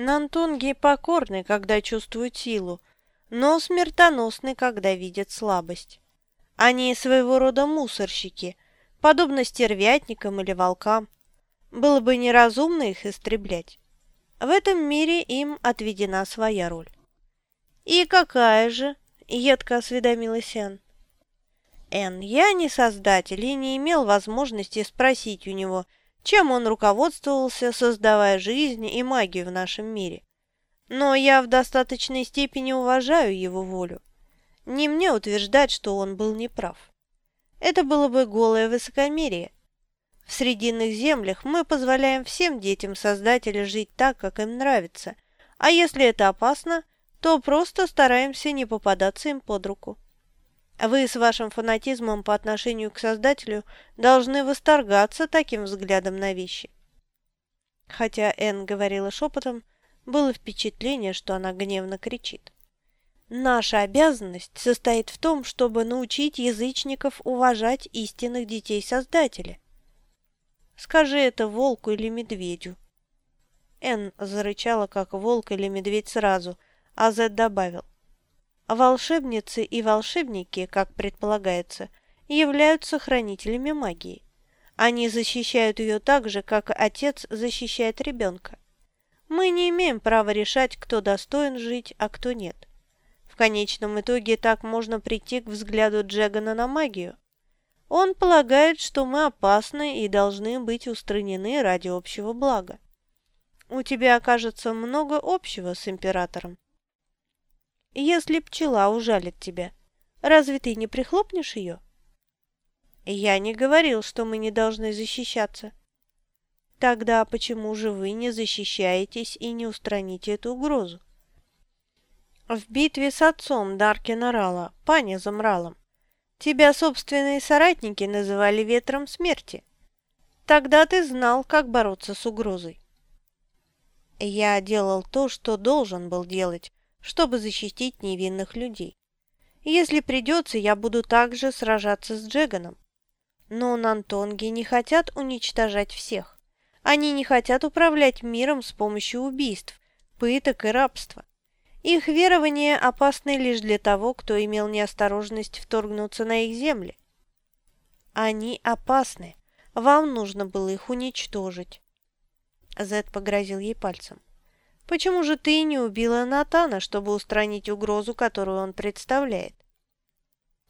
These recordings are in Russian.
Нантонги покорны, когда чувствуют силу, но смертоносны, когда видят слабость. Они своего рода мусорщики, подобно стервятникам или волкам. Было бы неразумно их истреблять. В этом мире им отведена своя роль. «И какая же?» — едко осведомилась Энн. «Энн, я не создатель и не имел возможности спросить у него, чем он руководствовался, создавая жизнь и магию в нашем мире. Но я в достаточной степени уважаю его волю. Не мне утверждать, что он был неправ. Это было бы голое высокомерие. В Срединных землях мы позволяем всем детям Создателя жить так, как им нравится, а если это опасно, то просто стараемся не попадаться им под руку. Вы с вашим фанатизмом по отношению к Создателю должны восторгаться таким взглядом на вещи. Хотя Энн говорила шепотом, было впечатление, что она гневно кричит. Наша обязанность состоит в том, чтобы научить язычников уважать истинных детей Создателя. Скажи это волку или медведю. Энн зарычала, как волк или медведь сразу, а Зед добавил. Волшебницы и волшебники, как предполагается, являются хранителями магии. Они защищают ее так же, как отец защищает ребенка. Мы не имеем права решать, кто достоин жить, а кто нет. В конечном итоге так можно прийти к взгляду Джегана на магию. Он полагает, что мы опасны и должны быть устранены ради общего блага. У тебя окажется много общего с императором. Если пчела ужалит тебя, разве ты не прихлопнешь ее? Я не говорил, что мы не должны защищаться. Тогда почему же вы не защищаетесь и не устраните эту угрозу? В битве с отцом Даркина Рала, пани Замралом, тебя собственные соратники называли ветром смерти. Тогда ты знал, как бороться с угрозой. Я делал то, что должен был делать, чтобы защитить невинных людей. Если придется, я буду также сражаться с Джеганом. Но нантонги не хотят уничтожать всех. Они не хотят управлять миром с помощью убийств, пыток и рабства. Их верования опасны лишь для того, кто имел неосторожность вторгнуться на их земли. Они опасны. Вам нужно было их уничтожить. Зед погрозил ей пальцем. Почему же ты не убила Натана, чтобы устранить угрозу, которую он представляет?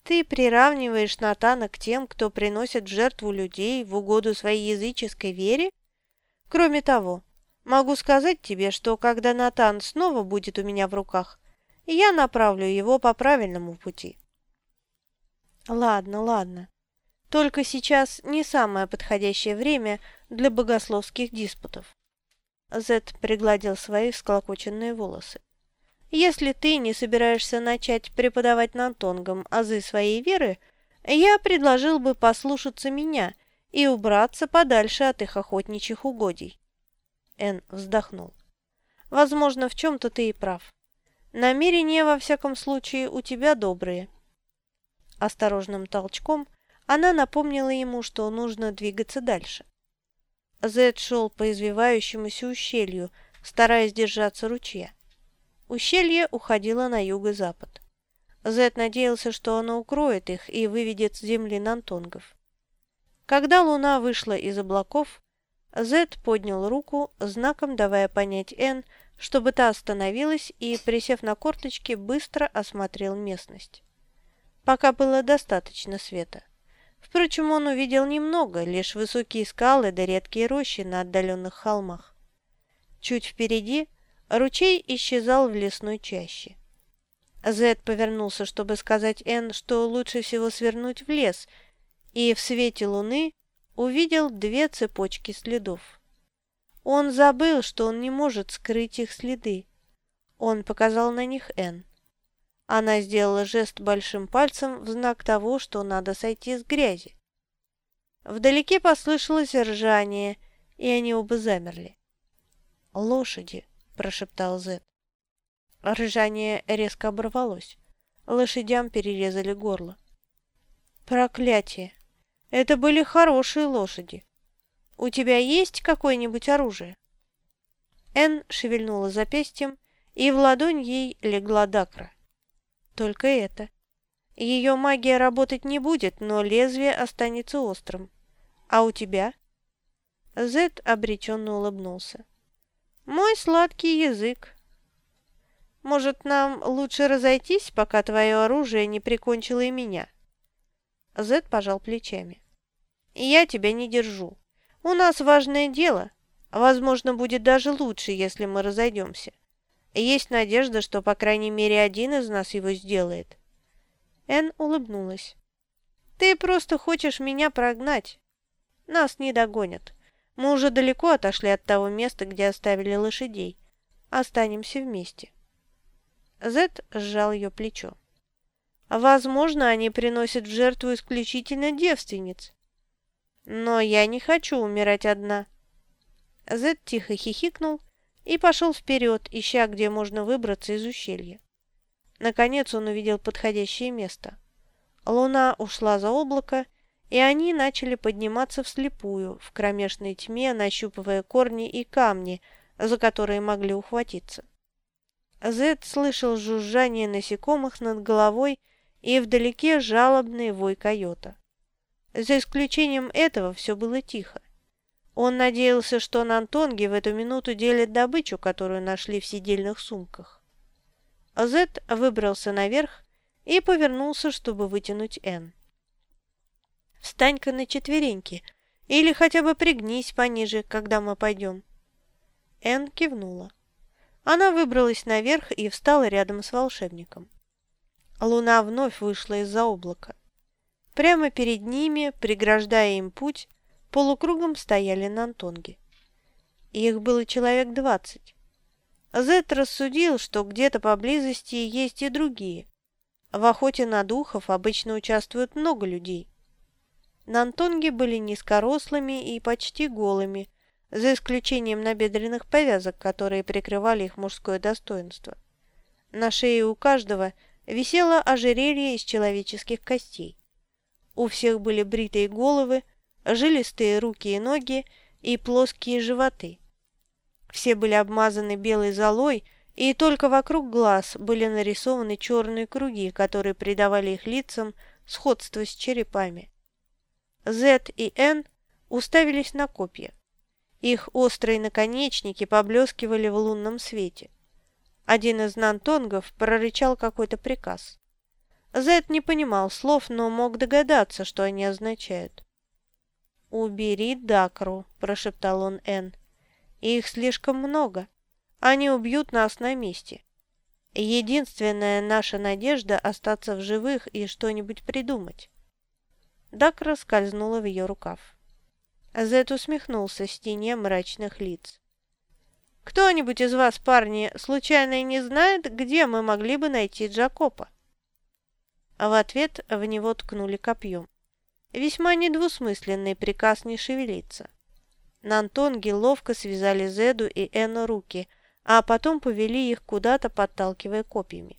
Ты приравниваешь Натана к тем, кто приносит в жертву людей в угоду своей языческой вере? Кроме того, могу сказать тебе, что когда Натан снова будет у меня в руках, я направлю его по правильному пути. Ладно, ладно. Только сейчас не самое подходящее время для богословских диспутов. Зет пригладил свои всклокоченные волосы. «Если ты не собираешься начать преподавать нантонгам азы своей веры, я предложил бы послушаться меня и убраться подальше от их охотничьих угодий». Эн вздохнул. «Возможно, в чем-то ты и прав. Намерения, во всяком случае, у тебя добрые». Осторожным толчком она напомнила ему, что нужно двигаться дальше. Зед шел по извивающемуся ущелью, стараясь держаться ручья. Ущелье уходило на юго-запад. Зед надеялся, что оно укроет их и выведет с земли нантонгов. Когда луна вышла из облаков, Зед поднял руку, знаком давая понять Н, чтобы та остановилась и, присев на корточки, быстро осмотрел местность. Пока было достаточно света. Впрочем, он увидел немного, лишь высокие скалы да редкие рощи на отдаленных холмах. Чуть впереди ручей исчезал в лесной чаще. Зед повернулся, чтобы сказать Энн, что лучше всего свернуть в лес, и в свете луны увидел две цепочки следов. Он забыл, что он не может скрыть их следы. Он показал на них Энн. Она сделала жест большим пальцем в знак того, что надо сойти с грязи. Вдалеке послышалось ржание, и они оба замерли. «Лошади!» – прошептал Зет. Ржание резко оборвалось. Лошадям перерезали горло. «Проклятие! Это были хорошие лошади. У тебя есть какое-нибудь оружие?» Энн шевельнула запястьем, и в ладонь ей легла Дакра. Только это. Ее магия работать не будет, но лезвие останется острым. А у тебя? Зед обреченно улыбнулся. Мой сладкий язык. Может, нам лучше разойтись, пока твое оружие не прикончило и меня? Зед пожал плечами. Я тебя не держу. У нас важное дело. Возможно, будет даже лучше, если мы разойдемся. Есть надежда, что, по крайней мере, один из нас его сделает. Эн улыбнулась. «Ты просто хочешь меня прогнать. Нас не догонят. Мы уже далеко отошли от того места, где оставили лошадей. Останемся вместе». Зет сжал ее плечо. «Возможно, они приносят в жертву исключительно девственниц. Но я не хочу умирать одна». Зет тихо хихикнул и пошел вперед, ища, где можно выбраться из ущелья. Наконец он увидел подходящее место. Луна ушла за облако, и они начали подниматься вслепую, в кромешной тьме, нащупывая корни и камни, за которые могли ухватиться. Зед слышал жужжание насекомых над головой и вдалеке жалобный вой койота. За исключением этого все было тихо. Он надеялся, что Нантонги в эту минуту делят добычу, которую нашли в сидельных сумках. Зет выбрался наверх и повернулся, чтобы вытянуть Н. «Встань-ка на четвереньки, или хотя бы пригнись пониже, когда мы пойдем». Н кивнула. Она выбралась наверх и встала рядом с волшебником. Луна вновь вышла из-за облака. Прямо перед ними, преграждая им путь, полукругом стояли нантонги. Их было человек двадцать. Зет рассудил, что где-то поблизости есть и другие. В охоте на духов обычно участвуют много людей. Нантонги были низкорослыми и почти голыми, за исключением набедренных повязок, которые прикрывали их мужское достоинство. На шее у каждого висело ожерелье из человеческих костей. У всех были бритые головы, жилистые руки и ноги и плоские животы. Все были обмазаны белой золой, и только вокруг глаз были нарисованы черные круги, которые придавали их лицам сходство с черепами. Z и N уставились на копья. Их острые наконечники поблескивали в лунном свете. Один из нантонгов прорычал какой-то приказ. Зет не понимал слов, но мог догадаться, что они означают. «Убери Дакру», – прошептал он Н. Их слишком много. Они убьют нас на месте. Единственная наша надежда – остаться в живых и что-нибудь придумать». Дакра скользнула в ее рукав. Зет усмехнулся с тени мрачных лиц. «Кто-нибудь из вас, парни, случайно не знает, где мы могли бы найти Джакопа?» В ответ в него ткнули копьем. Весьма недвусмысленный приказ не шевелиться. Нантонги ловко связали Зеду и Эну руки, а потом повели их куда-то, подталкивая копьями.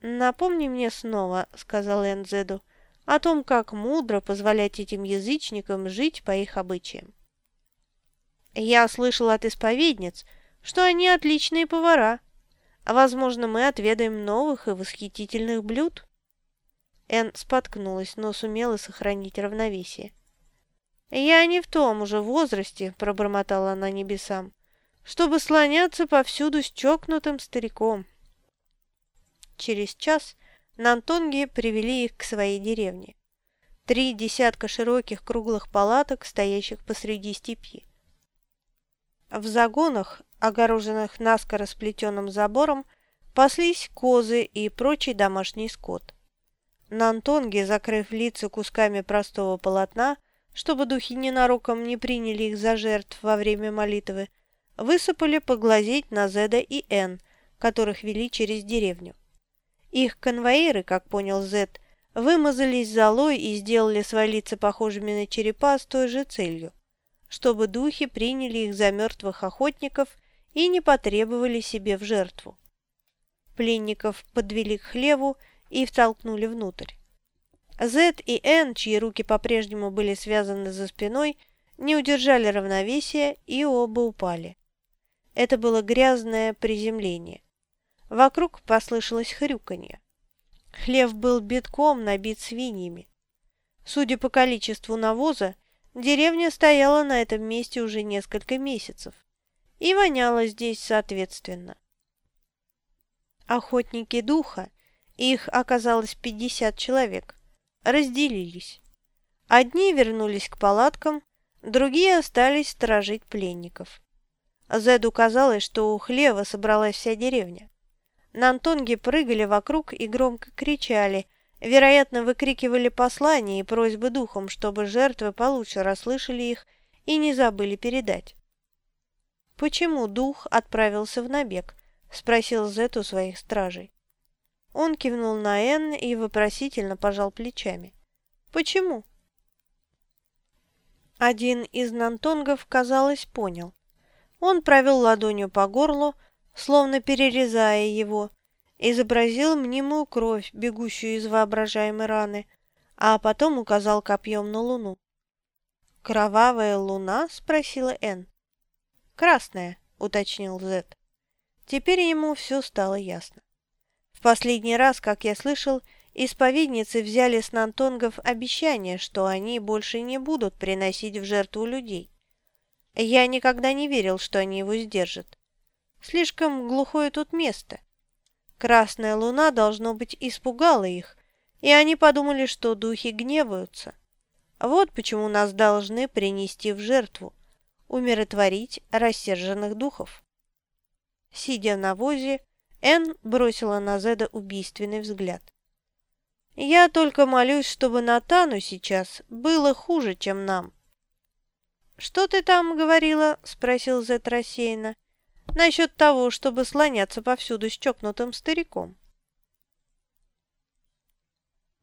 «Напомни мне снова», — сказал Эн Зеду, — «о том, как мудро позволять этим язычникам жить по их обычаям». «Я слышал от исповедниц, что они отличные повара. Возможно, мы отведаем новых и восхитительных блюд». Эн споткнулась, но сумела сохранить равновесие. «Я не в том уже возрасте», — пробормотала она небесам, «чтобы слоняться повсюду с чокнутым стариком». Через час Нантонги привели их к своей деревне. Три десятка широких круглых палаток, стоящих посреди степи. В загонах, огороженных наскоро сплетенным забором, паслись козы и прочий домашний скот. Нантонги, закрыв лица кусками простого полотна, чтобы духи ненароком не приняли их за жертв во время молитвы, высыпали поглазеть на Зеда и Н, которых вели через деревню. Их конвоиры, как понял Зед, вымазались золой и сделали свои лица похожими на черепа с той же целью, чтобы духи приняли их за мертвых охотников и не потребовали себе в жертву. Пленников подвели к хлеву и втолкнули внутрь. Зет и Н, чьи руки по-прежнему были связаны за спиной, не удержали равновесия и оба упали. Это было грязное приземление. Вокруг послышалось хрюканье. Хлев был битком набит свиньями. Судя по количеству навоза, деревня стояла на этом месте уже несколько месяцев и воняла здесь соответственно. Охотники духа, их оказалось 50 человек, разделились. Одни вернулись к палаткам, другие остались сторожить пленников. Зеду казалось, что у хлева собралась вся деревня. Нантонги прыгали вокруг и громко кричали, вероятно, выкрикивали послания и просьбы духом, чтобы жертвы получше расслышали их и не забыли передать. «Почему дух отправился в набег?» – спросил Зет у своих стражей. Он кивнул на Энн и вопросительно пожал плечами. «Почему?» Один из нантонгов, казалось, понял. Он провел ладонью по горлу, словно перерезая его, изобразил мнимую кровь, бегущую из воображаемой раны, а потом указал копьем на луну. «Кровавая луна?» – спросила Энн. «Красная», – уточнил Зет. Теперь ему все стало ясно. Последний раз, как я слышал, исповедницы взяли с нантонгов обещание, что они больше не будут приносить в жертву людей. Я никогда не верил, что они его сдержат. Слишком глухое тут место. Красная луна, должно быть, испугала их, и они подумали, что духи гневаются. Вот почему нас должны принести в жертву, умиротворить рассерженных духов. Сидя на возе, Энн бросила на Зеда убийственный взгляд. «Я только молюсь, чтобы Натану сейчас было хуже, чем нам». «Что ты там говорила?» – спросил Зед рассеянно. «Насчет того, чтобы слоняться повсюду с чокнутым стариком».